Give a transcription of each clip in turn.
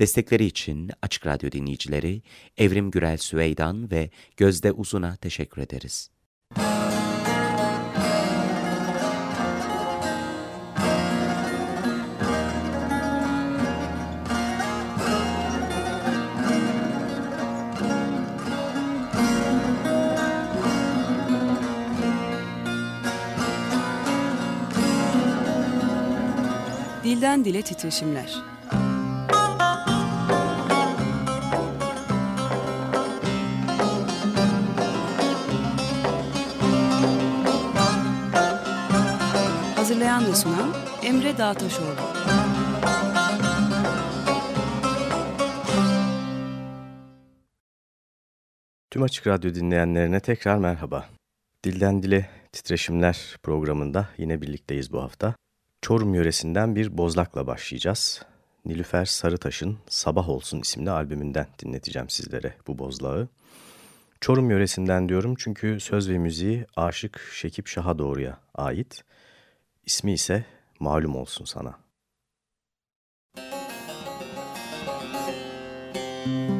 Destekleri için Açık Radyo dinleyicileri Evrim Gürel Süveydan ve Gözde Uzun'a teşekkür ederiz. Dilden Dile Titreşimler Hazırlayan ve sunan Emre Dağtaşoğlu. Tüm Açık Radyo dinleyenlerine tekrar merhaba. Dilden Dile Titreşimler programında yine birlikteyiz bu hafta. Çorum yöresinden bir bozlakla başlayacağız. Nilüfer Sarıtaş'ın Sabah Olsun isimli albümünden dinleteceğim sizlere bu bozlağı. Çorum yöresinden diyorum çünkü söz ve müziği Aşık Şekip Şah'a doğruya ait. İsmi ise malum olsun sana. Sazımda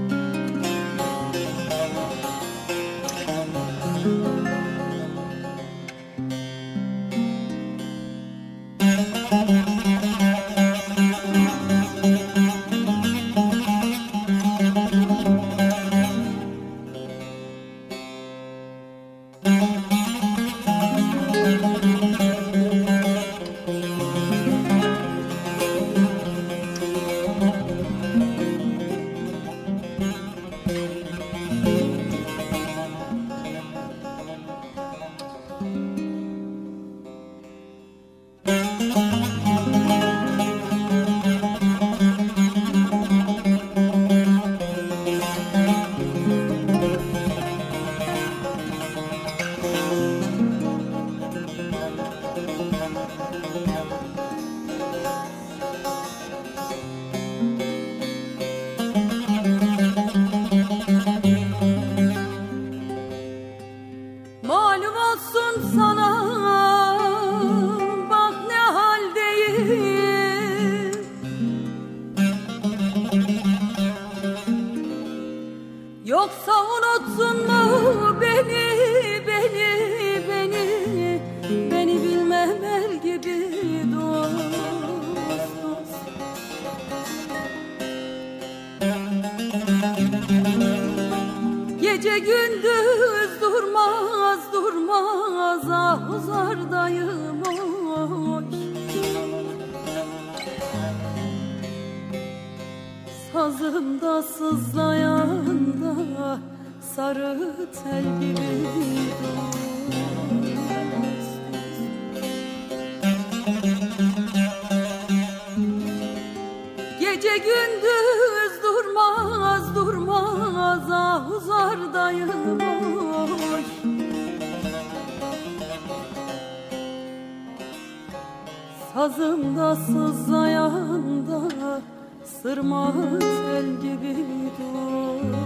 da sırma tel gibi dur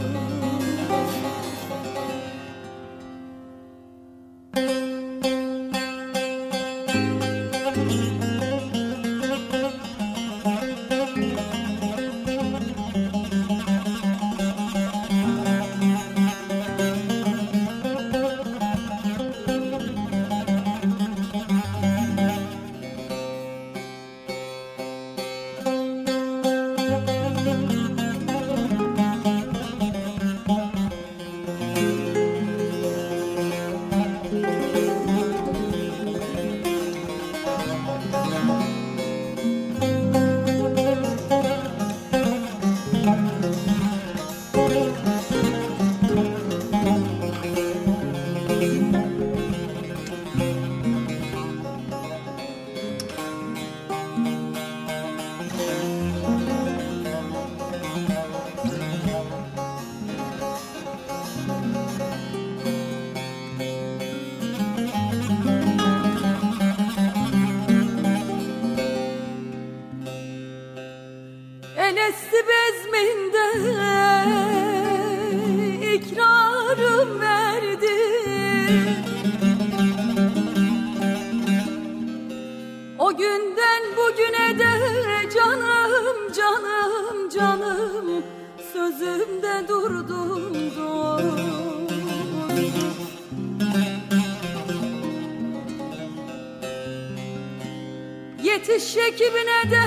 Ekibine de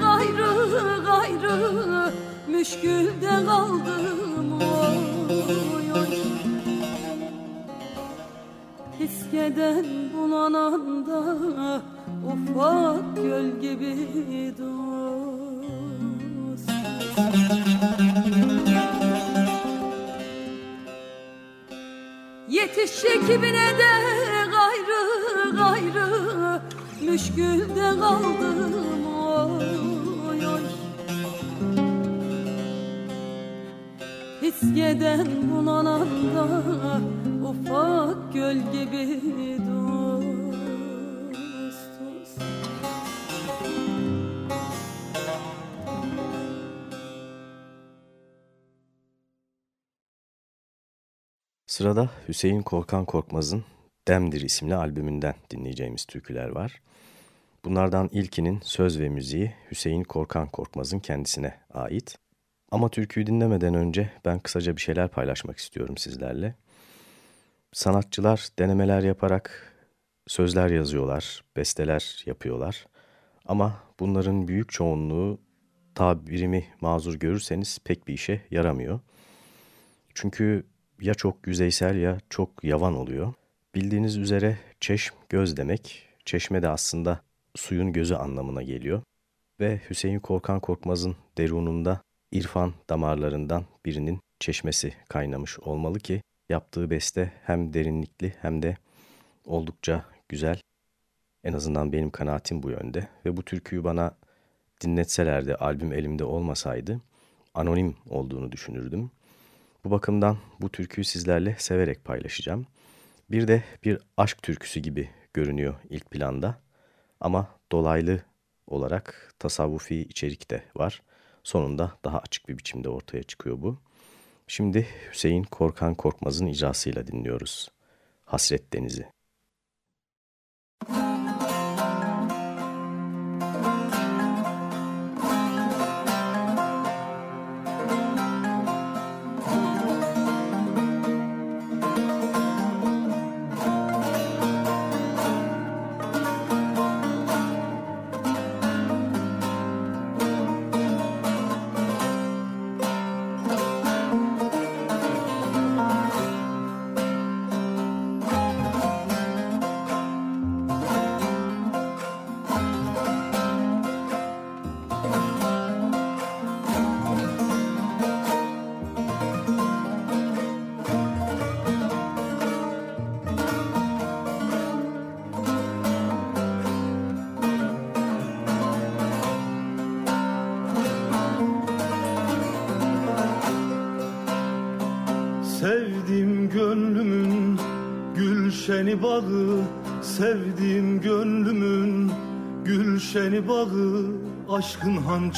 gayrı gayrı Müşkülde kaldım oy oy Fiskeden bulananda ufak göl gibi dost. Yetiş ekibine de gayrı Müşkülde kaldım oy oy Fiskeden bulananda ufak göl gibi Sırada Hüseyin Korkan Korkmaz'ın Demdir isimli albümünden dinleyeceğimiz türküler var. Bunlardan ilkinin söz ve müziği Hüseyin Korkan Korkmaz'ın kendisine ait. Ama türküyü dinlemeden önce ben kısaca bir şeyler paylaşmak istiyorum sizlerle. Sanatçılar denemeler yaparak sözler yazıyorlar, besteler yapıyorlar. Ama bunların büyük çoğunluğu tabirimi mazur görürseniz pek bir işe yaramıyor. Çünkü ya çok yüzeysel ya çok yavan oluyor. Bildiğiniz üzere çeşm göz demek. Çeşme de aslında suyun gözü anlamına geliyor. Ve Hüseyin Korkan Korkmaz'ın derununda irfan damarlarından birinin çeşmesi kaynamış olmalı ki yaptığı beste hem derinlikli hem de oldukça güzel. En azından benim kanaatim bu yönde ve bu türküyü bana dinletselerdi albüm elimde olmasaydı anonim olduğunu düşünürdüm. Bu bakımdan bu türküyü sizlerle severek paylaşacağım. Bir de bir aşk türküsü gibi görünüyor ilk planda ama dolaylı olarak tasavvufi içerik de var. Sonunda daha açık bir biçimde ortaya çıkıyor bu. Şimdi Hüseyin Korkan Korkmaz'ın icrasıyla dinliyoruz. Hasret Denizi.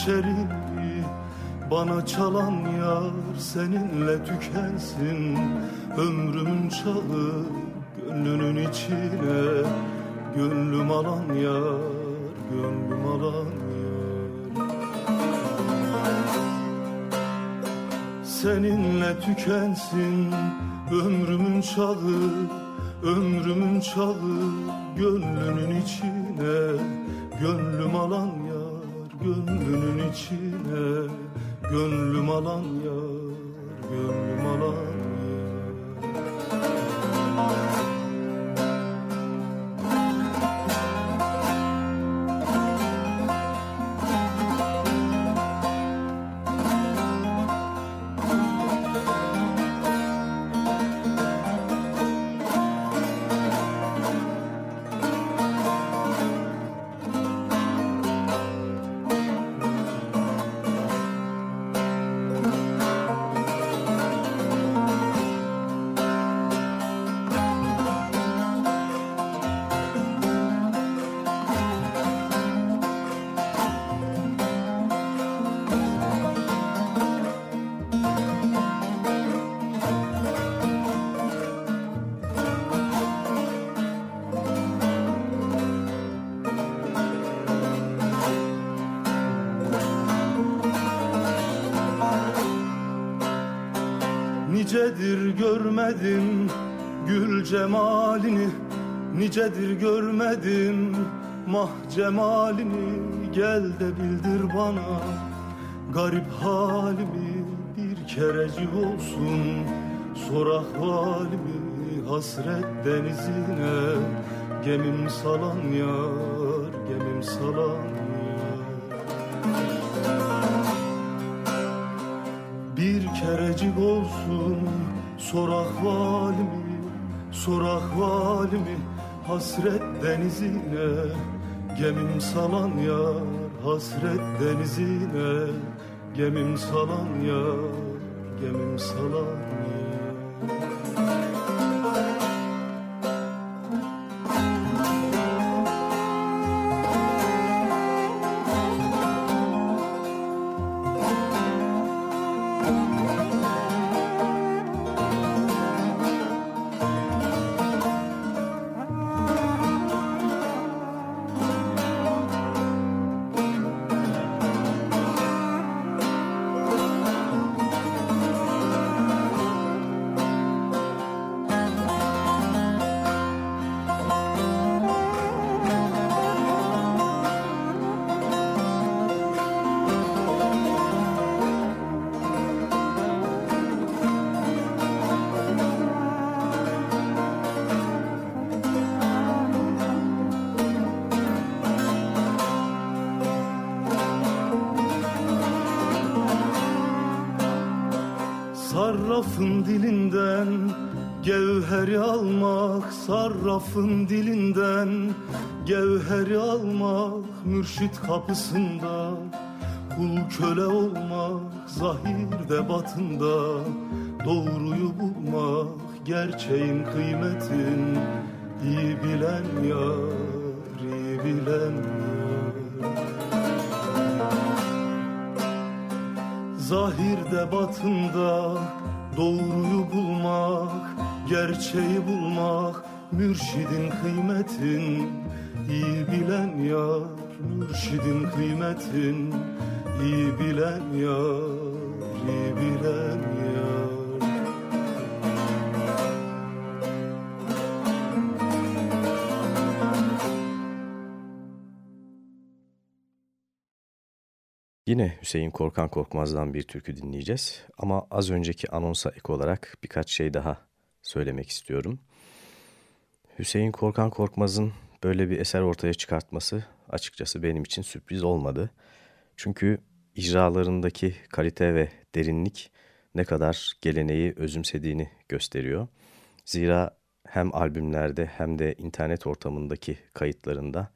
Aşkın hançeri bana çalan yar Seninle tükensin. Ömrümün çağı Gönlünün içine. Gönlüm alan yar Gönlüm alan yar. Seninle tükensin ömrümün çağı Ömrümün çağı gönlünün içine. Gönlüm alan yar gönlünün içine Gönlüm alan yar gönlüm alan yar Kerecik olsun sor ahvalimi Hasret denizine? Gemim salan yar Gemim salan yar. Bir kerecik olsun sor ahvalimi Sor ahvalimi hasret denizine? Gemim salan yar hasret denizine. Gemim salan yar gemim salan Zahirde batında doğruyu bulmak Gerçeğin kıymetin. İyi bilen yar, iyi bilen Zahirde batında doğruyu bulmak, gerçeği bulmak, mürşidin kıymetin. İyi bilen yar, mürşidin kıymetin. İyi bilen yar, iyi bilen yar. Yine Hüseyin Korkan Korkmaz'dan bir türkü dinleyeceğiz. Ama az önceki anonsa ek olarak birkaç şey daha söylemek istiyorum. Hüseyin Korkan Korkmaz'ın böyle bir eser ortaya çıkartması açıkçası benim için sürpriz olmadı. Çünkü icralarındaki kalite ve derinlik ne kadar geleneği özümsediğini gösteriyor. Zira hem albümlerde hem de internet ortamındaki kayıtlarında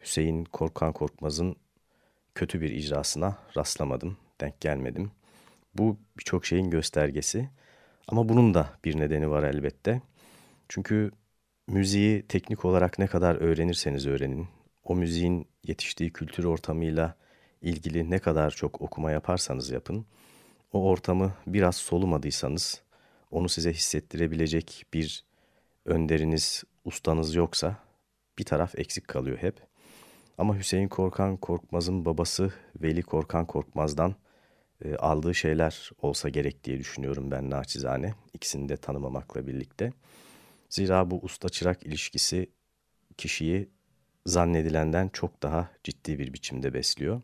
Hüseyin Korkan Korkmaz'ın kötü bir icrasına rastlamadım, denk gelmedim. Bu birçok şeyin göstergesi. Ama bunun da bir nedeni var elbette. Çünkü müziği teknik olarak ne kadar öğrenirseniz öğrenin, o müziğin yetiştiği kültür ortamıyla ilgili ne kadar çok okuma yaparsanız yapın, o ortamı biraz solumadıysanız, onu size hissettirebilecek bir önderiniz, ustanız yoksa bir taraf eksik kalıyor hep. Ama Hüseyin Korkan Korkmaz'ın babası Veli Korkan Korkmaz'dan e, aldığı şeyler olsa gerek diye düşünüyorum ben naçizane. İkisini de tanımamakla birlikte. Zira bu usta-çırak ilişkisi kişiyi zannedilenden çok daha ciddi bir biçimde besliyor.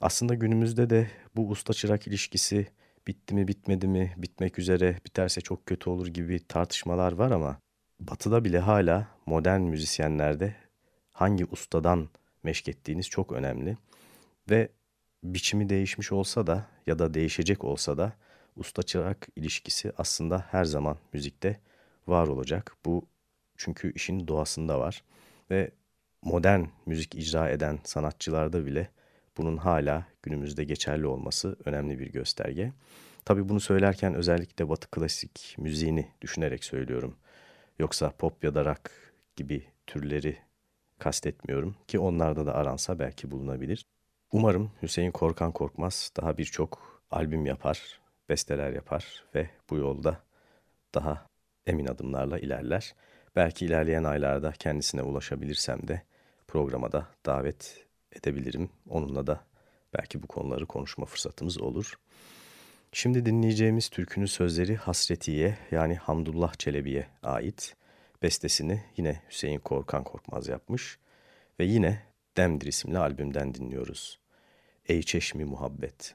Aslında günümüzde de bu usta-çırak ilişkisi bitti mi bitmedi mi, bitmek üzere, biterse çok kötü olur gibi tartışmalar var ama batıda bile hala modern müzisyenlerde hangi ustadan meşk ettiğiniz çok önemli. Ve biçimi değişmiş olsa da ya da değişecek olsa da usta çırak ilişkisi aslında her zaman müzikte var olacak. Bu çünkü işin doğasında var ve modern müzik icra eden sanatçılarda bile bunun hala günümüzde geçerli olması önemli bir gösterge. Tabi bunu söylerken özellikle batı klasik müziğini düşünerek söylüyorum. Yoksa pop ya da rock gibi türleri kastetmiyorum ki onlarda da aransa belki bulunabilir. Umarım Hüseyin Korkan Korkmaz daha birçok albüm yapar, besteler yapar ve bu yolda daha emin adımlarla ilerler. Belki ilerleyen aylarda kendisine ulaşabilirsem de programa da davet edebilirim. Onunla da belki bu konuları konuşma fırsatımız olur. Şimdi dinleyeceğimiz türkünün sözleri Hasretiye yani Hamdullah Çelebi'ye ait. Bestesini yine Hüseyin Korkan Korkmaz yapmış ve yine Demdir isimli albümden dinliyoruz. Ey Çeşmi Muhabbet.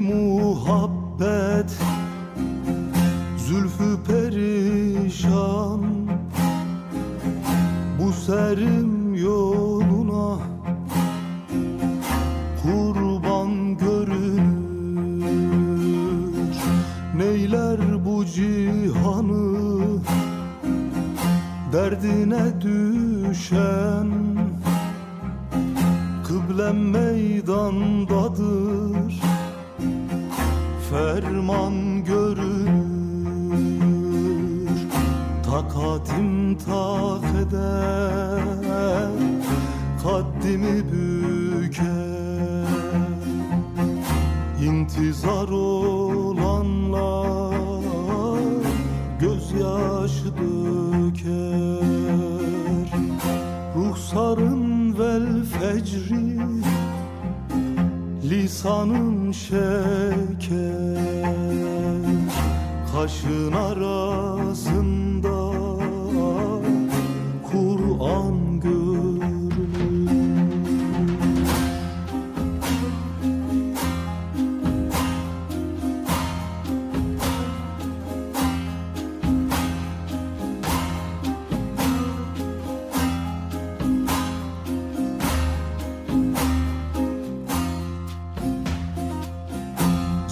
Muhabbet Zülfü perişan. Bu serim yoluna Kurban görünür. Neyler bu cihanı Derdine düşen? Kıblem meydandadır Ferman görünür Takatim tak eder Kaddimi büker. İntizar olanlar Gözyaşı döker. Ruhsarın vel fecri Lisanın şeker Kaşın arasında Kur'an görünür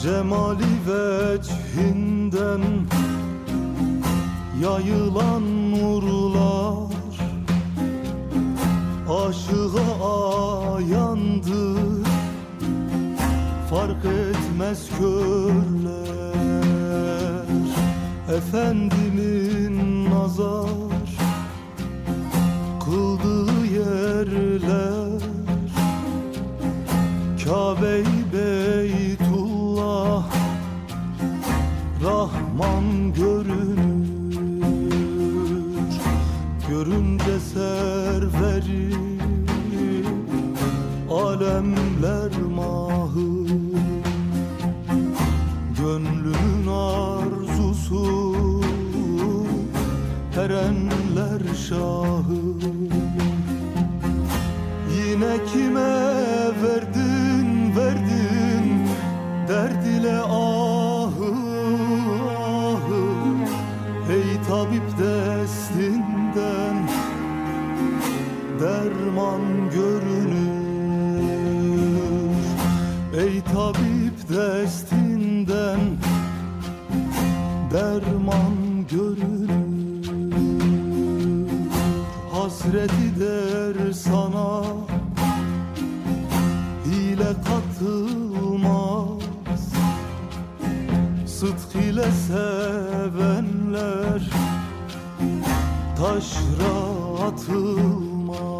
Cemali vecihinden Yayılan nurlar Aşığa ayandır Fark etmez körler Efendimin nazar Hasreti der sana. Hile katılmaz. Sıdk ile sevenler taşra atılmaz.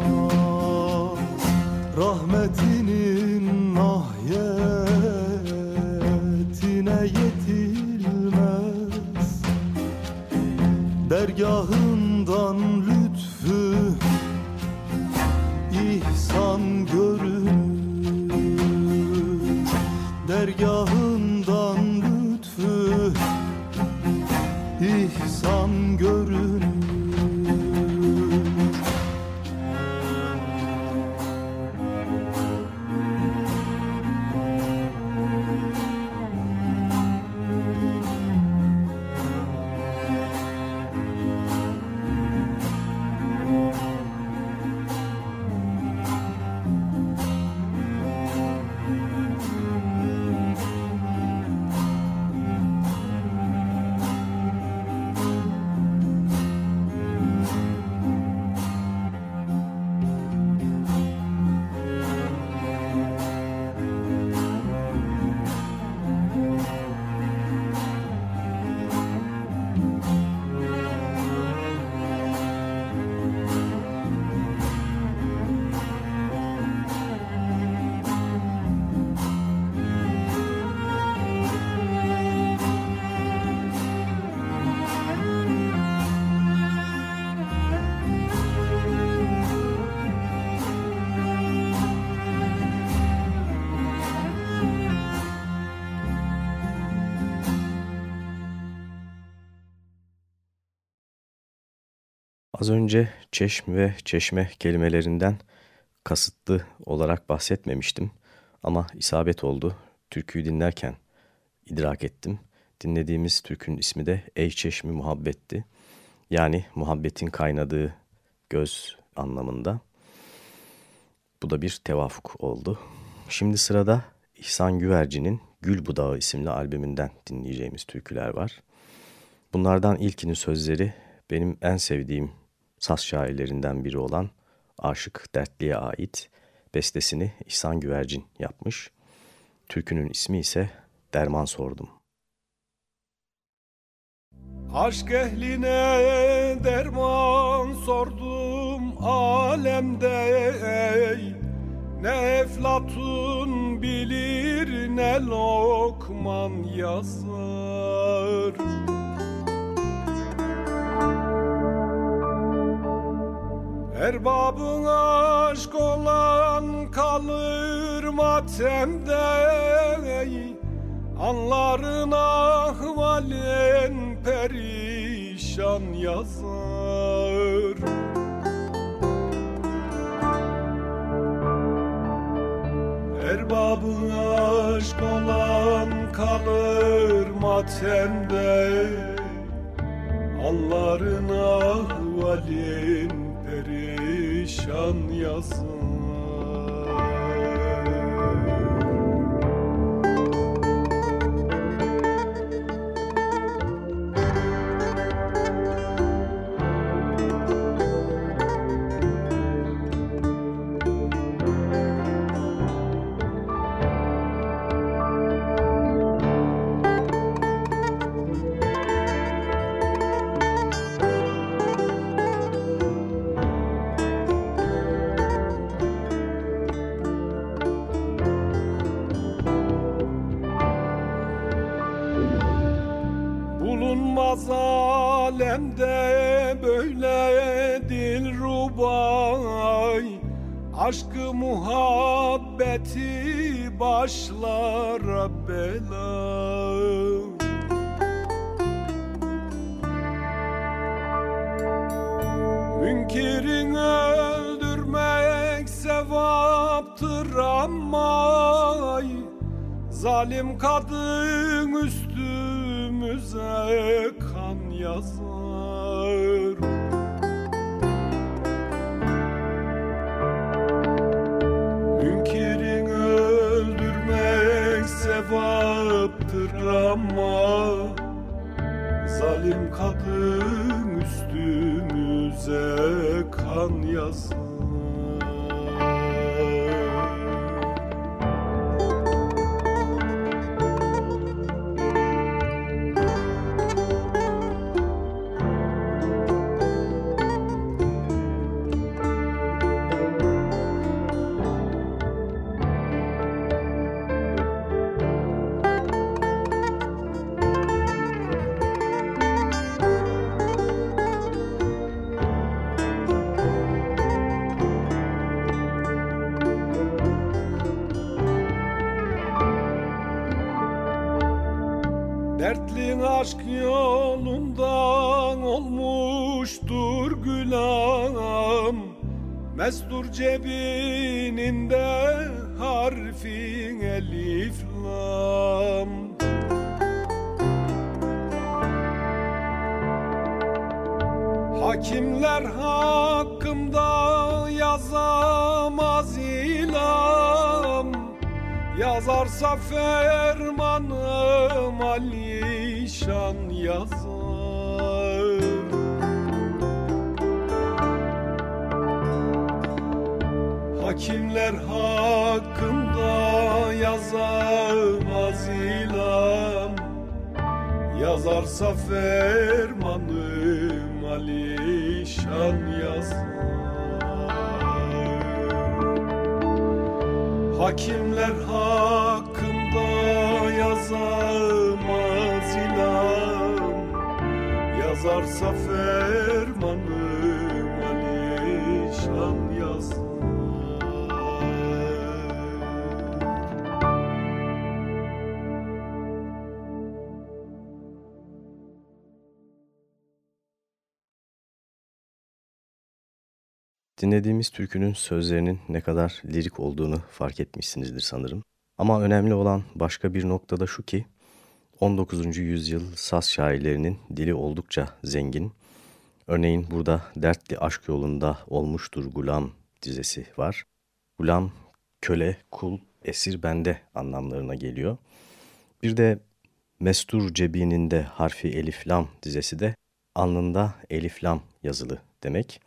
Rahmetinin nahiyetine yetilmez. Dergahından Dergahından Önce çeşm ve çeşme kelimelerinden kasıtlı olarak bahsetmemiştim ama isabet oldu. Türküyü dinlerken idrak ettim. Dinlediğimiz türkünün ismi de Ey Çeşmi Muhabbet'ti. Yani muhabbetin kaynadığı göz anlamında. Bu da bir tevafuk oldu. Şimdi sırada İhsan Güvercin'in Gül Budağı isimli albümünden dinleyeceğimiz türküler var. Bunlardan ilkinin sözleri benim en sevdiğim saz şairlerinden biri olan Aşık Dertli'ye ait. Bestesini İhsan Güvercin yapmış. Türkünün ismi ise Derman Sordum. Aşk ehline derman sordum alemde ey Ne eflatun bilir ne lokman yazar Erbabın aşk olan kalır matemde. Anların ahvalen perişan yazar. Erbabı aşk olan kalır matemde. Anların ahvalin perişan yazar alemde böyle dilrubay Aşkı muhabbeti başlara bela. Münkirin öldürmek sevaptır ama Zalim kadın üstümüze kan yazar harfin elif lam. Hakimler hakkımda yazamaz ilam. Yazarsa fermanım alişan yazar. Hakimler hakkında yazamaz ilam Yazarsa fermanım alişan yazar. Hakimler hakkında yazamaz ilan. Yazarsa fermanım Dinlediğimiz türkünün sözlerinin ne kadar lirik olduğunu fark etmişsinizdir sanırım. Ama önemli olan başka bir noktada şu ki 19. yüzyıl Saz şairlerinin dili oldukça zengin. Örneğin burada Dertli Aşk Yolunda Olmuştur Gulam dizesi var. Gulam, köle, kul, esir bende anlamlarına geliyor. Bir de Mestur Cebininde harfi Elif Lam dizesi de alnında Elif Lam yazılı demek.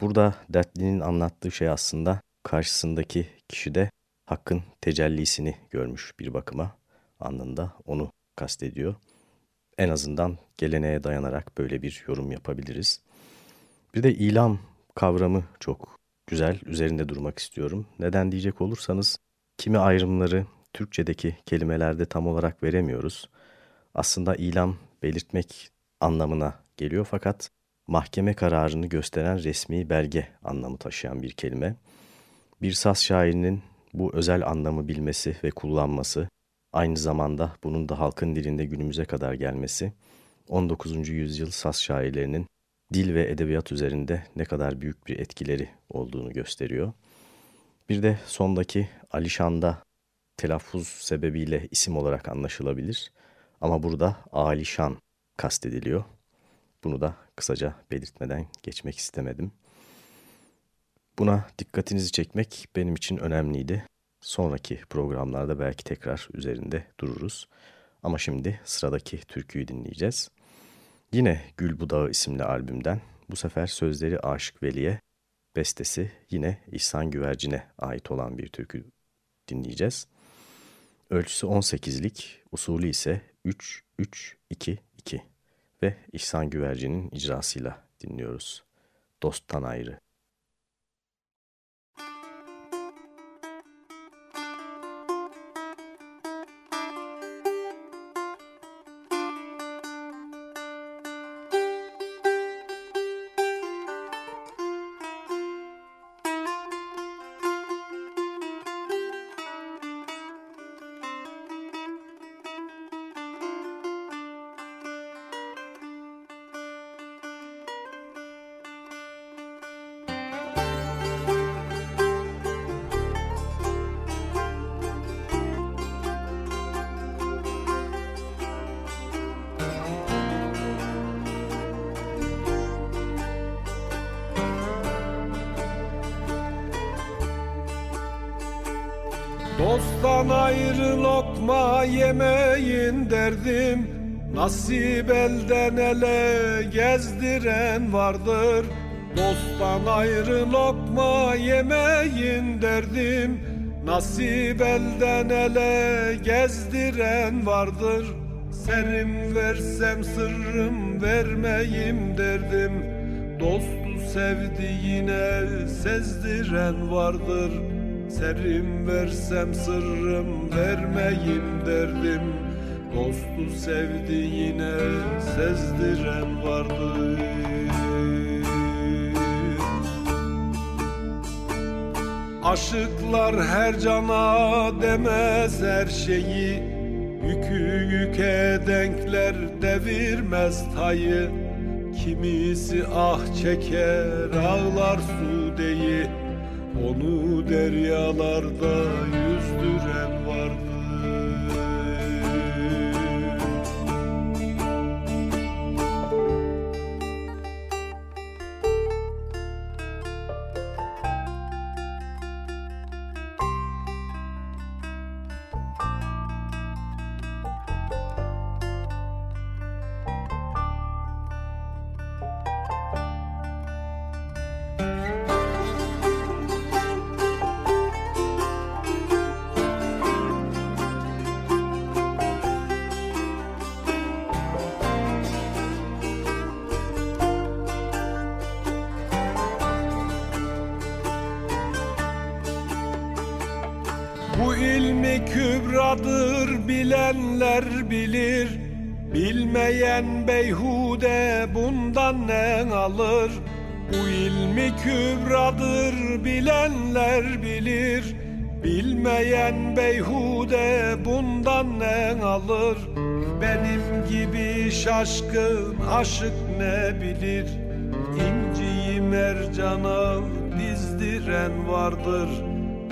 Burada dertlinin anlattığı şey aslında karşısındaki kişide hakkın tecellisini görmüş bir bakıma anında onu kastediyor. En azından geleneğe dayanarak böyle bir yorum yapabiliriz. Bir de ilam kavramı çok güzel, üzerinde durmak istiyorum. Neden diyecek olursanız kimi ayrımları Türkçedeki kelimelerde tam olarak veremiyoruz. Aslında ilam belirtmek anlamına geliyor fakat mahkeme kararını gösteren resmi belge anlamı taşıyan bir kelime. Bir saz şairinin bu özel anlamı bilmesi ve kullanması, aynı zamanda bunun da halkın dilinde günümüze kadar gelmesi, 19. yüzyıl saz şairlerinin dil ve edebiyat üzerinde ne kadar büyük bir etkileri olduğunu gösteriyor. Bir de sondaki Alişan'da telaffuz sebebiyle isim olarak anlaşılabilir ama burada Alişan kastediliyor. Bunu da kısaca belirtmeden geçmek istemedim. Buna dikkatinizi çekmek benim için önemliydi. Sonraki programlarda belki tekrar üzerinde dururuz. Ama şimdi sıradaki türküyü dinleyeceğiz. Yine Gül Budağı isimli albümden bu sefer sözleri Aşık Veli'ye, bestesi yine İhsan Güvercin'e ait olan bir türkü dinleyeceğiz. Ölçüsü 18'lik, usulü ise 3-3-2-2 ve İhsan Güvercin'in icrasıyla dinliyoruz. Dosttan ayrı. Dosttan ayrı lokma yemeyin derdim. Nasip elden ele gezdiren vardır. Dosttan ayrı lokma yemeyin derdim. Nasip elden ele gezdiren vardır. Serim versem sırrım vermeyim derdim. Dostu sevdiğine sezdiren vardır Serim versem sırrım vermeyim derdim. Dostu sevdiğine sezdiren vardır. Aşıklar her cana demez her şeyi. Yükü yüke denkler devirmez tayı. Kimisi ah çeker ağlar su değil onu deryalarda yüzdüren kübradır bilenler bilir Bilmeyen beyhude bundan ne alır. Bu ilmi kübradır bilenler bilir Bilmeyen beyhude bundan ne alır. Benim gibi şaşkın aşık ne bilir İnciyi mercana diz ezdiren vardır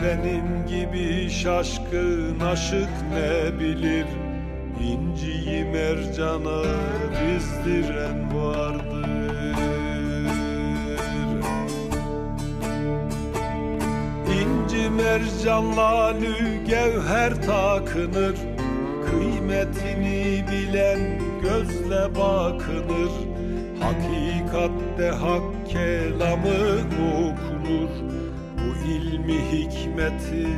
Benim gibi şaşkın aşık ne bilir? İnciyi mercana dizdiren vardır. İnci mercan lalü gevher takınır. Kıymetini bilen gözle bakınır. Hakikatte hak kelamı okunur ilmi hikmeti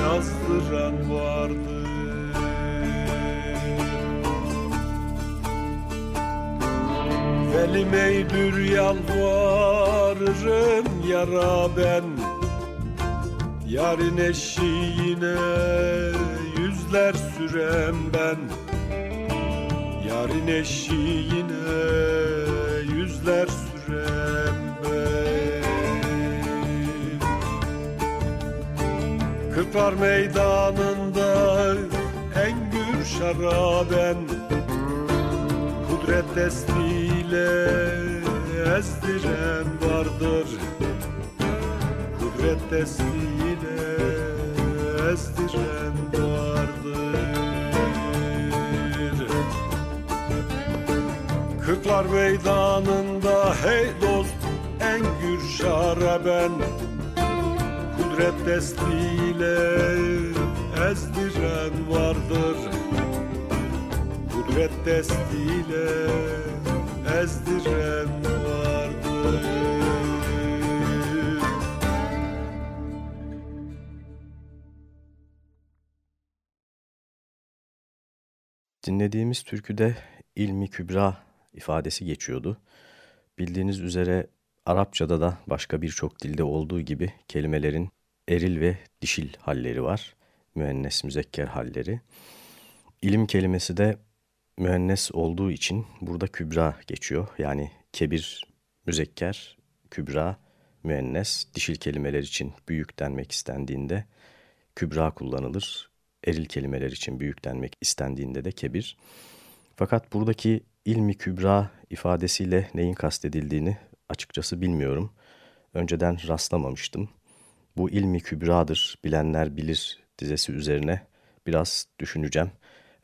yazdıran vardır. Velim eylür yalvarırım yara ben. Yarın eşiğine yüzler sürem ben. Yarın eşiğine yüzler sürem ben Kırklar meydanında engür şaraben. Kudret destiyle ezdiren vardır. Kudret destiyle ezdiren vardır. Kırklar meydanında hey dost engür şaraben Kudret destiyle ezdiren vardır Kudret destiyle ezdiren vardır Dinlediğimiz türküde ilmi kübra ifadesi geçiyordu. Bildiğiniz üzere Arapçada da başka birçok dilde olduğu gibi kelimelerin eril ve dişil halleri var. Müennes müzekker halleri. İlim kelimesi de müennes olduğu için burada kübra geçiyor. Yani kebir müzekker, kübra müennes. Dişil kelimeler için büyük denmek istendiğinde kübra kullanılır. Eril kelimeler için büyük denmek istendiğinde de kebir. Fakat buradaki ilmi kübra ifadesiyle neyin kastedildiğini açıkçası bilmiyorum. Önceden rastlamamıştım. Bu ilmi kübradır, bilenler bilir dizesi üzerine biraz düşüneceğim.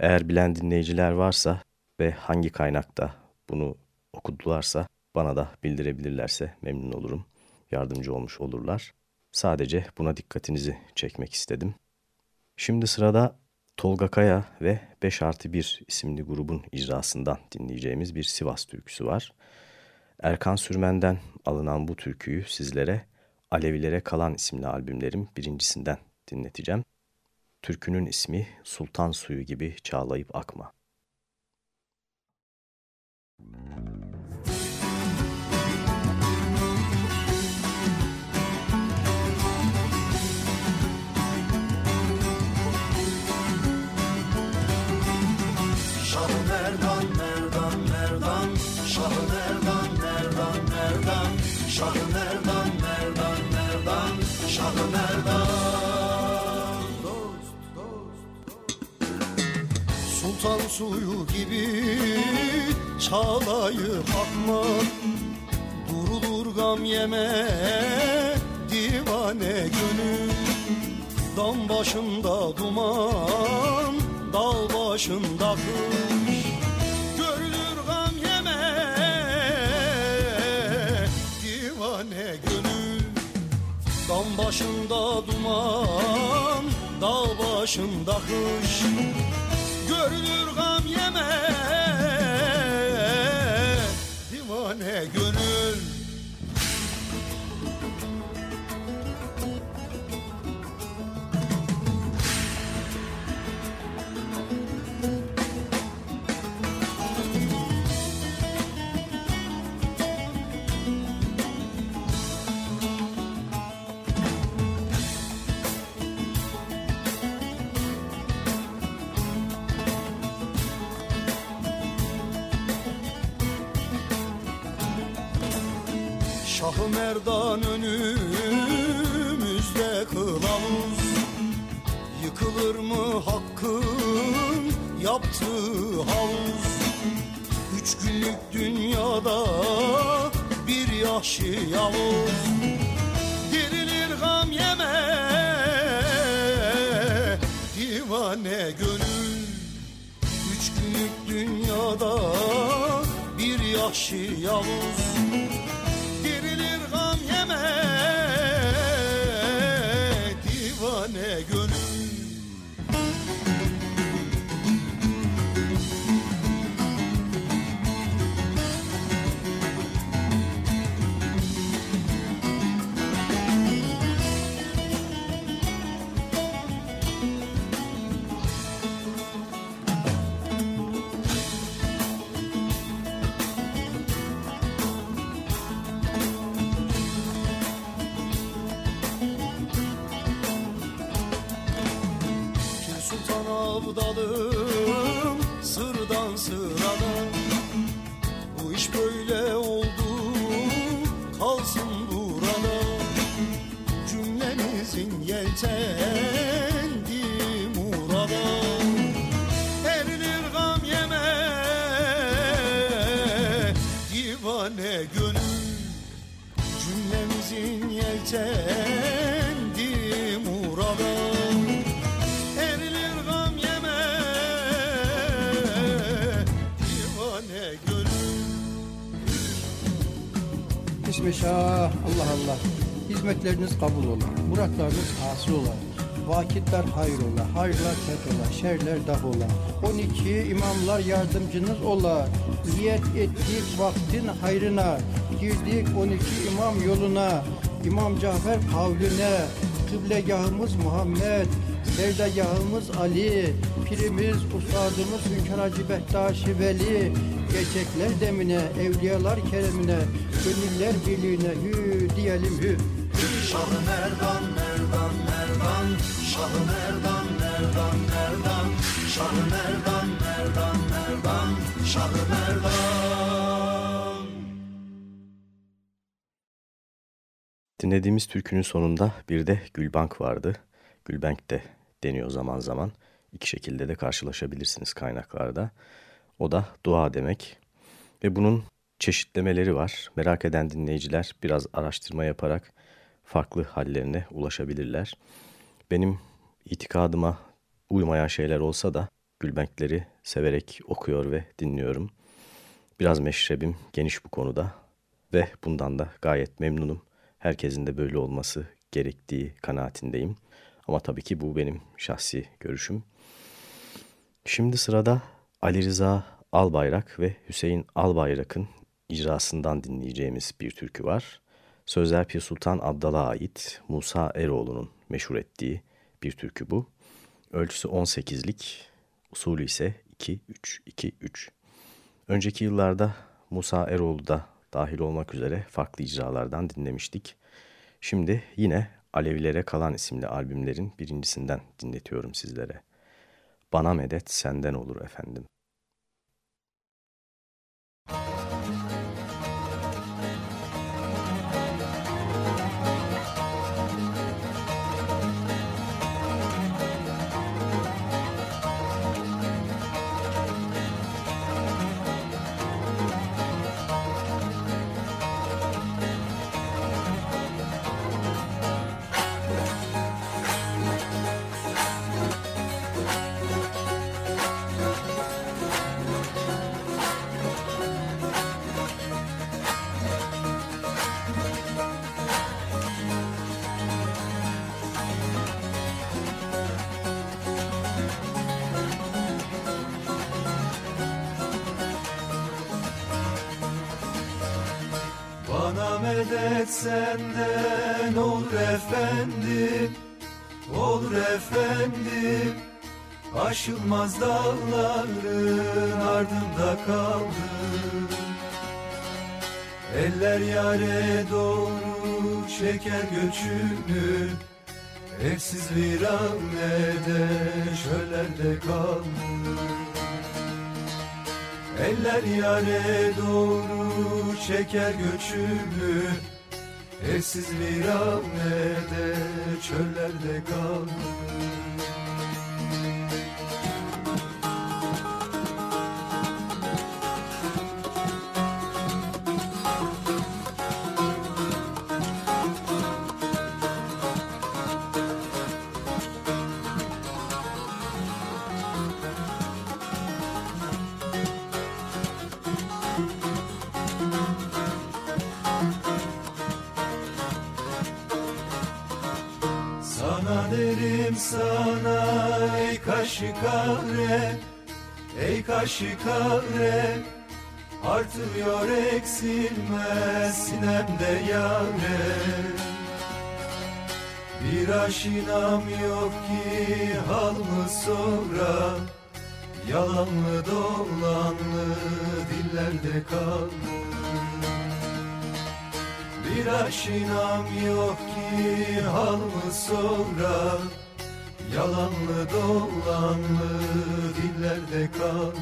Eğer bilen dinleyiciler varsa ve hangi kaynakta bunu okudularsa bana da bildirebilirlerse memnun olurum. Yardımcı olmuş olurlar. Sadece buna dikkatinizi çekmek istedim. Şimdi sırada Tolga Kaya ve 5 artı 1 isimli grubun icrasından dinleyeceğimiz bir Sivas türküsü var. Erkan Sürmen'den alınan bu türküyü sizlere Alevilere Kalan isimli albümlerin birincisinden dinleteceğim. Türkünün ismi Sultan Suyu gibi çağlayıp akma. Şah Sultan suyu gibi çağlayıp akma Durulur gam yeme divane gönül. Dam başında duman, dal başında kış. Görülür gam yeme, divane gönül. Dam başında duman, dal başında kış Görülür gam yeme, divane gönül Ah merdan önümüzde kılavuz. Yıkılır mı hakkın yaptığı havuz? Üç günlük dünyada bir yaşı yavuz. Dirilir gam yeme divane gönül. Üç günlük dünyada bir yaşı yavuz. Kalsın burada. Cümlemizin yeltendi murada. Erilir gam yeme. Divane gönül. Cümlemizin yeltendi Bismillah, Allah Allah. Hizmetleriniz kabul ola, muratlarınız hasıl ola. Vakitler hayır ola, hayırlar ket ola, şerler dah ola. 12 imamlar yardımcınız ola. Niyet ettik vaktin hayrına. Girdik 12 imam yoluna. İmam Cafer kavlüne. Kıblegahımız Muhammed. Serdagahımız Ali. Pirimiz, ustadımız Hünkar Hacı Bektaşi Veli. Gerçekler demine, evliyalar keremine, gönüller birliğine hü diyelim hü. Şahı Merdan, Merdan, Merdan Şahı Merdan, Merdan, Merdan Şahı Merdan, Merdan, Merdan Şahı Merdan Dinlediğimiz türkünün sonunda bir de Gülbank vardı. Gülbank de deniyor zaman zaman. İki şekilde de karşılaşabilirsiniz kaynaklarda. O da dua demek. Ve bunun çeşitlemeleri var. Merak eden dinleyiciler biraz araştırma yaparak farklı hallerine ulaşabilirler. Benim itikadıma uymayan şeyler olsa da Gülbankleri severek okuyor ve dinliyorum. Biraz meşrebim geniş bu konuda ve bundan da gayet memnunum. Herkesin de böyle olması gerektiği kanaatindeyim. Ama tabii ki bu benim şahsi görüşüm. Şimdi sırada Ali Rıza Albayrak ve Hüseyin Albayrak'ın icrasından dinleyeceğimiz bir türkü var. Sözler Pir Sultan Abdal'a ait Musa Eroğlu'nun meşhur ettiği bir türkü bu. Ölçüsü 18'lik, usulü ise 2-3-2-3. Önceki yıllarda Musa Eroğlu da dahil olmak üzere farklı icralardan dinlemiştik. Şimdi yine Alevilere Kalan isimli albümlerin birincisinden dinletiyorum sizlere. Bana medet senden olur efendim. Senden olur efendim Olur efendim. Aşılmaz dağların ardında kaldım. Eller yare doğru çeker göçünü. Evsiz viranede çöllerde kaldım. Eller yare doğru çeker göçünü Evsiz viranede çöllerde kaldım kahre Ey kaşı kahre Artıyor eksilmez sinemde yâre Bir aşinam yok ki hal mı sonra? Yalanlı dolanlı dillerde kaldı Bir aşinam yok ki hal mı sonra Yalanlı dolanlı dillerde kaldı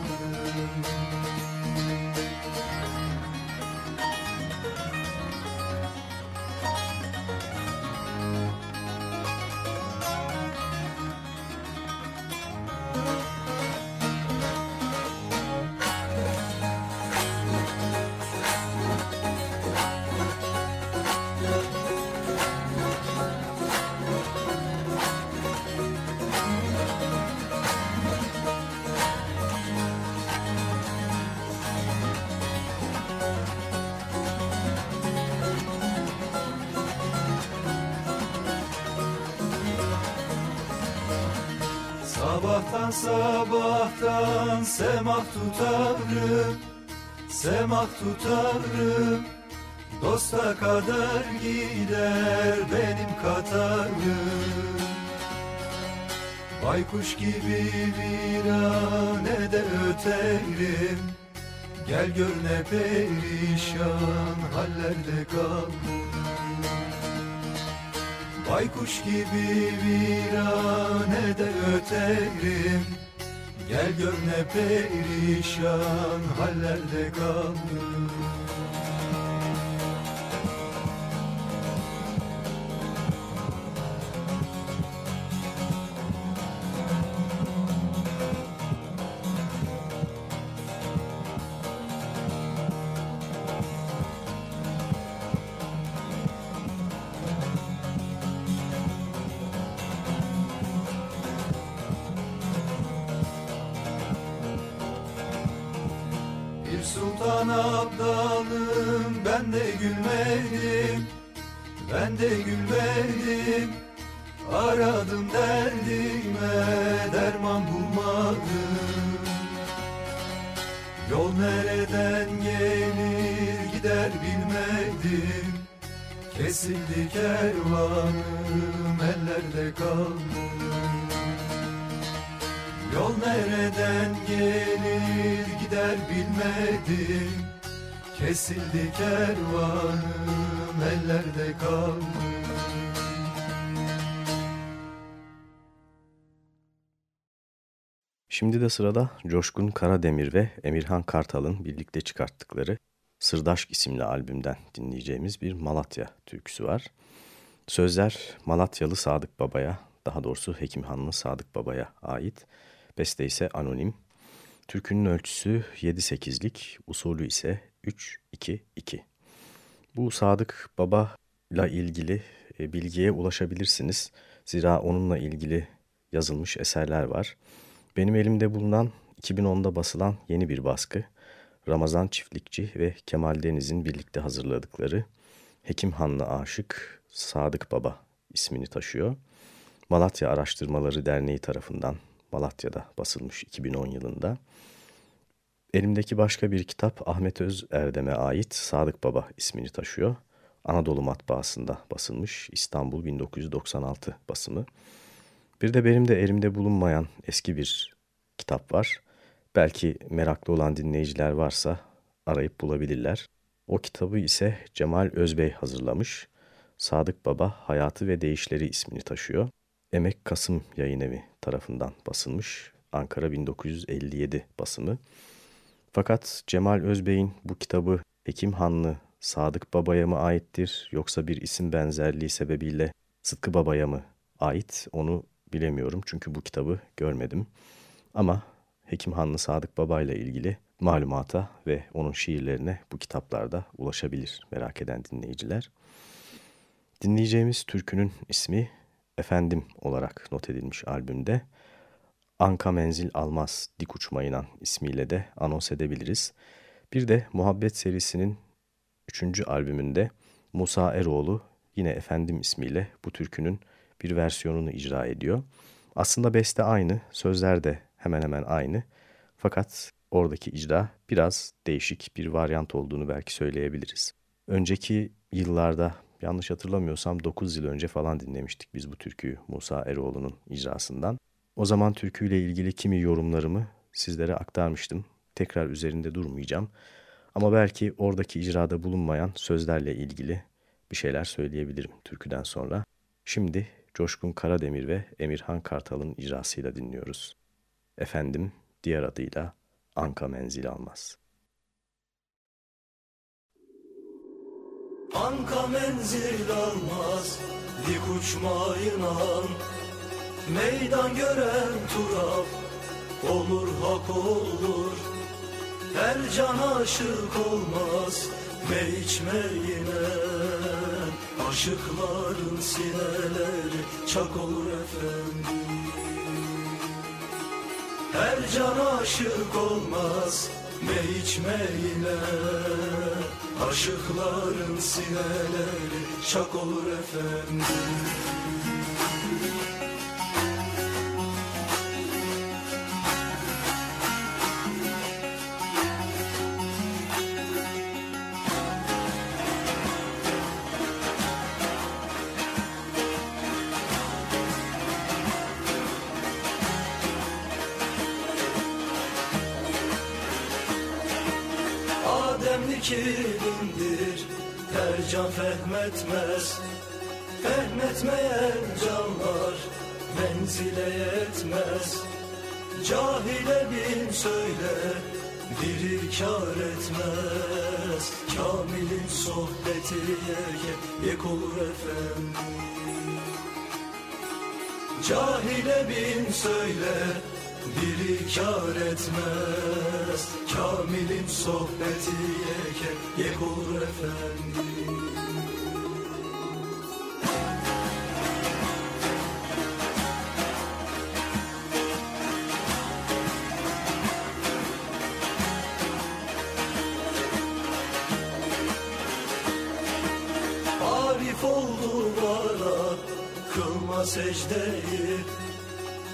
Sabahtan semak tutarım Semak tutarım. Dosta kadar gider benim katarım. Baykuş gibi virane öterim. Gel gör ne perişan hallerde kaldım Baykuş gibi viranede öterim. Gel gör ne perişan hallerde kaldım Yol nereden gelir gider bilmedim. Kesildi kervanım ellerde kaldım. Yol nereden gelir gider bilmedim. Kesildi kervanım ellerde kaldı Şimdi de sırada Coşkun Karademir ve Emirhan Kartal'ın birlikte çıkarttıkları Sırdaşk isimli albümden dinleyeceğimiz bir Malatya türküsü var. Sözler Malatyalı Sadık Baba'ya, daha doğrusu Hekimhanlı Sadık Baba'ya ait. Beste ise anonim. Türkünün ölçüsü 7-8'lik, usulü ise 3-2-2. Bu Sadık Baba ile ilgili e, bilgiye ulaşabilirsiniz. Zira onunla ilgili yazılmış eserler var. Benim elimde bulunan 2010'da basılan yeni bir baskı. Ramazan Çiftlikçi ve Kemal Deniz'in birlikte hazırladıkları Hekimhanlı Aşık Sadık Baba ismini taşıyor. Malatya Araştırmaları Derneği tarafından Malatya'da basılmış 2010 yılında. Elimdeki başka bir kitap Ahmet Öz Erdem'e ait Sadık Baba ismini taşıyor. Anadolu Matbaası'nda basılmış İstanbul 1996 basımı. Bir de benim de elimde bulunmayan eski bir kitap var. Belki meraklı olan dinleyiciler varsa arayıp bulabilirler. O kitabı ise Cemal Özbey hazırlamış. Sadık Baba Hayatı ve Değişleri ismini taşıyor. Emek Kasım Yayın Evi tarafından basılmış. Ankara 1957 basımı. Fakat Cemal Özbey'in bu kitabı Hekim Hanlı Sadık Baba'ya mı aittir yoksa bir isim benzerliği sebebiyle Sıtkı Baba'ya mı ait onu bilemiyorum çünkü bu kitabı görmedim. Ama Hekim Hanlı Sadık Baba ile ilgili malumata ve onun şiirlerine bu kitaplarda ulaşabilir merak eden dinleyiciler. Dinleyeceğimiz türkünün ismi Efendim olarak not edilmiş albümde. Anka Menzil Almaz Dik Uçmayınan ismiyle de anons edebiliriz. Bir de Muhabbet serisinin 3. albümünde Musa Eroğlu yine Efendim ismiyle bu türkünün bir versiyonunu icra ediyor. Aslında beste aynı, sözler de hemen hemen aynı. Fakat oradaki icra biraz değişik bir varyant olduğunu belki söyleyebiliriz. Önceki yıllarda yanlış hatırlamıyorsam 9 yıl önce falan dinlemiştik biz bu türküyü Musa Eroğlu'nun icrasından. O zaman türküyle ilgili kimi yorumlarımı sizlere aktarmıştım. Tekrar üzerinde durmayacağım. Ama belki oradaki icrada bulunmayan sözlerle ilgili bir şeyler söyleyebilirim türküden sonra. Şimdi Coşkun Karademir ve Emirhan Kartal'ın icrasıyla dinliyoruz. Efendim diğer adıyla Anka Menzil Almaz. Anka menzil almaz dik uçmayınan Meydan gören turap olur hak olur Her can aşık olmaz me içmeyine Aşıkların sineleri çak olur efendim. Her can aşık olmaz me içmeyine. Aşıkların sineleri çak olur efendim Fehmetmeyen canlar menzile yetmez. Cahile bin söyle biri kar etmez. Kamilin sohbeti yek, yek olur efendim. Cahile bin söyle biri kar etmez. Kamilin sohbeti yek, yek olur efendim secdeyi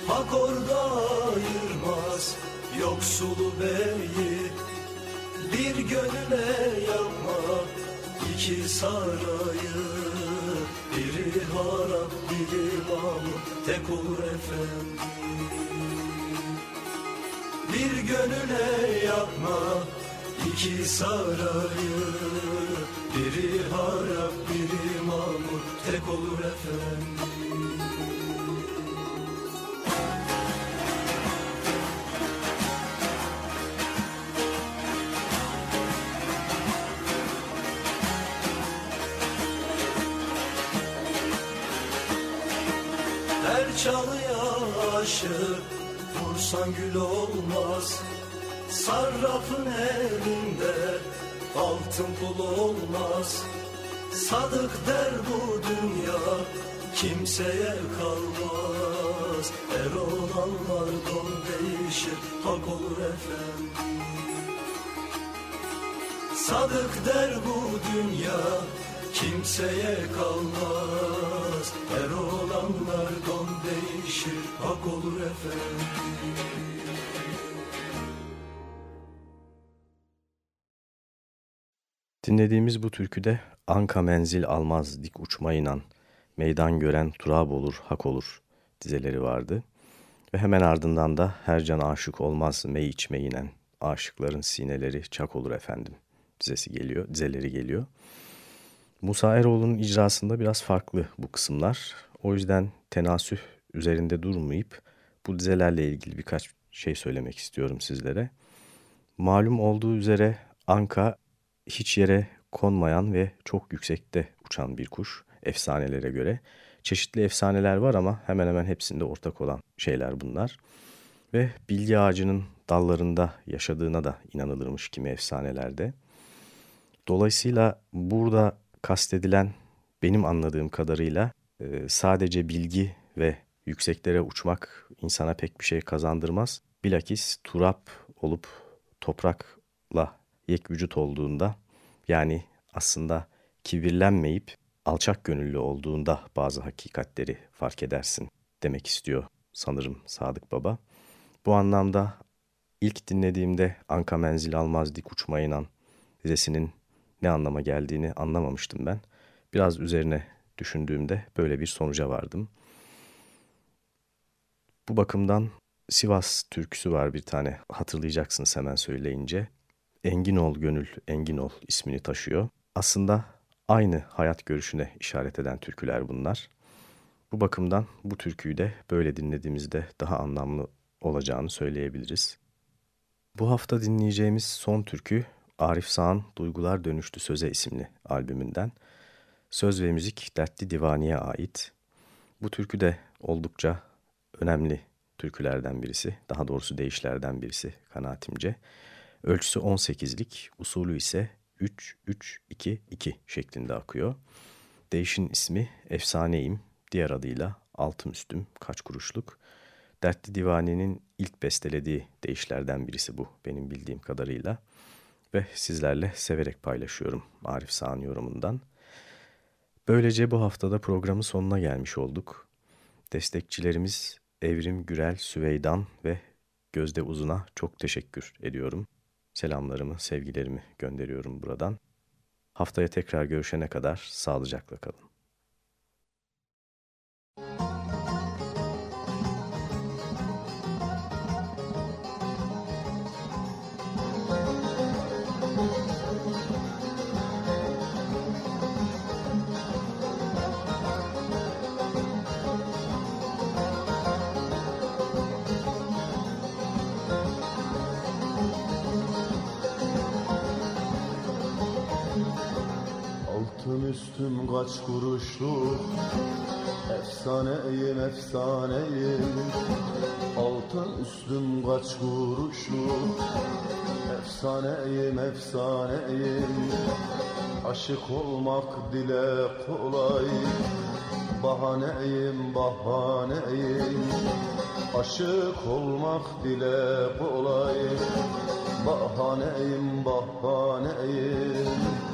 Hak orada ayırmaz yoksulu beyi. Bir gönüle yapma iki sarayı. Biri harap biri mamur tek olur efendim. Bir gönüle yapma iki sarayı. Biri harap biri mamur tek olur efendim aşık vursan gül olmaz. Sarrafın elinde altın pul olmaz. Sadık der bu dünya kimseye kalmaz. Er olanlar don değişir hak olur efendim. Sadık der bu dünya kimseye kalmaz Er olanlar don değişir hak olur efendim Dinlediğimiz bu türküde Anka menzil almaz dik uçma inan, meydan gören turab olur hak olur dizeleri vardı. Ve hemen ardından da her can aşık olmaz mey içme inen, aşıkların sineleri çak olur efendim dizesi geliyor, dizeleri geliyor. Musa Eroğlu'nun icrasında biraz farklı bu kısımlar. O yüzden tenasüh üzerinde durmayıp bu dizelerle ilgili birkaç şey söylemek istiyorum sizlere. Malum olduğu üzere Anka hiç yere konmayan ve çok yüksekte uçan bir kuş efsanelere göre. Çeşitli efsaneler var ama hemen hemen hepsinde ortak olan şeyler bunlar. Ve bilgi ağacının dallarında yaşadığına da inanılırmış kimi efsanelerde. Dolayısıyla burada kastedilen benim anladığım kadarıyla e, sadece bilgi ve yükseklere uçmak insana pek bir şey kazandırmaz. Bilakis turap olup toprakla yek vücut olduğunda yani aslında kibirlenmeyip alçak gönüllü olduğunda bazı hakikatleri fark edersin demek istiyor sanırım Sadık Baba. Bu anlamda ilk dinlediğimde Anka menzil almaz dik uçmayınan dizesinin ne anlama geldiğini anlamamıştım ben. Biraz üzerine düşündüğümde böyle bir sonuca vardım. Bu bakımdan Sivas türküsü var bir tane hatırlayacaksınız hemen söyleyince. Engin ol gönül, engin ol ismini taşıyor. Aslında aynı hayat görüşüne işaret eden türküler bunlar. Bu bakımdan bu türküyü de böyle dinlediğimizde daha anlamlı olacağını söyleyebiliriz. Bu hafta dinleyeceğimiz son türkü Arif Sağ'ın Duygular Dönüştü Söze isimli albümünden. Söz ve müzik Dertli Divani'ye ait. Bu türkü de oldukça önemli türkülerden birisi, daha doğrusu deyişlerden birisi kanaatimce. Ölçüsü 18'lik, usulü ise 3-3-2-2 şeklinde akıyor. Değişin ismi Efsaneyim, diğer adıyla Altım Üstüm Kaç Kuruşluk. Dertli Divani'nin ilk bestelediği deyişlerden birisi bu benim bildiğim kadarıyla. Ve sizlerle severek paylaşıyorum Arif Sağ'ın yorumundan. Böylece bu haftada programın sonuna gelmiş olduk. Destekçilerimiz Evrim Gürel Süveydan ve Gözde Uzun'a çok teşekkür ediyorum. Selamlarımı, sevgilerimi gönderiyorum buradan. Haftaya tekrar görüşene kadar sağlıcakla kalın. Altın üstüm kaç kuruşluk Efsaneyim efsaneyim Altın üstüm kaç kuruşluk Efsaneyim efsaneyim Aşık olmak dile kolay. Bahaneyim bahaneyim Aşık olmak dile kolay. Bahaneyim bahaneyim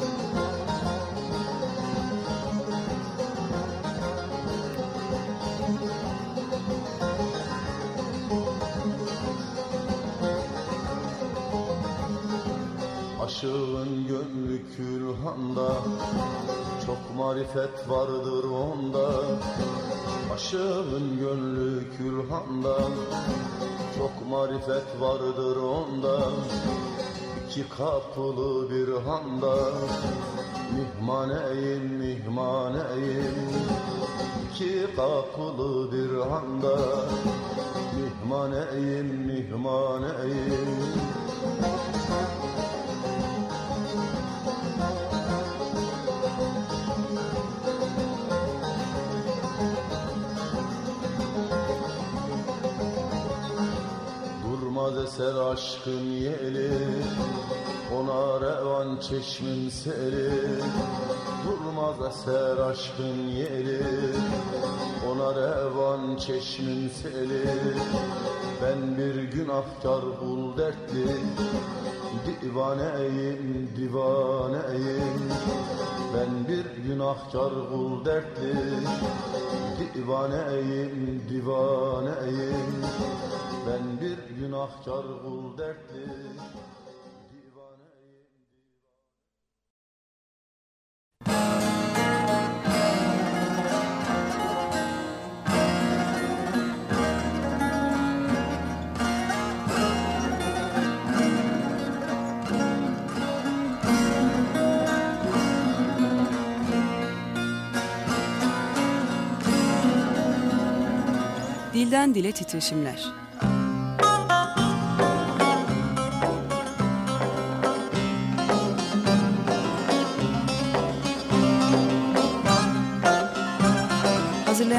Aşığın gönlü külhanda Çok marifet vardır onda. Aşığın gönlü külhanda Çok marifet vardır onda. İki kapılı bir handa Mihmaneyim mihmaneyim İki kapılı bir handa Mihmaneyim mihmaneyim aşkın yeli Ona revan çeşmin seri. Durmaz eser aşkın yeli Ona revan çeşmin seli Ben bir günahkar bul dertli Divaneyim divaneyim. Ben bir günahkar bul dertli Divaneyim divaneyim Ben bir günahkar bul dertli Dilden dile titreşimler.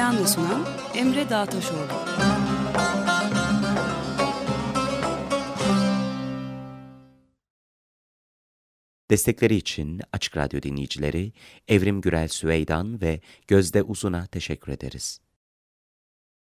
Hazırlayan ve sunan Emre Dağtaşoğlu. Destekleri için Açık Radyo dinleyicileri Evrim Gürel Süveydan ve Gözde Uzun'a teşekkür ederiz.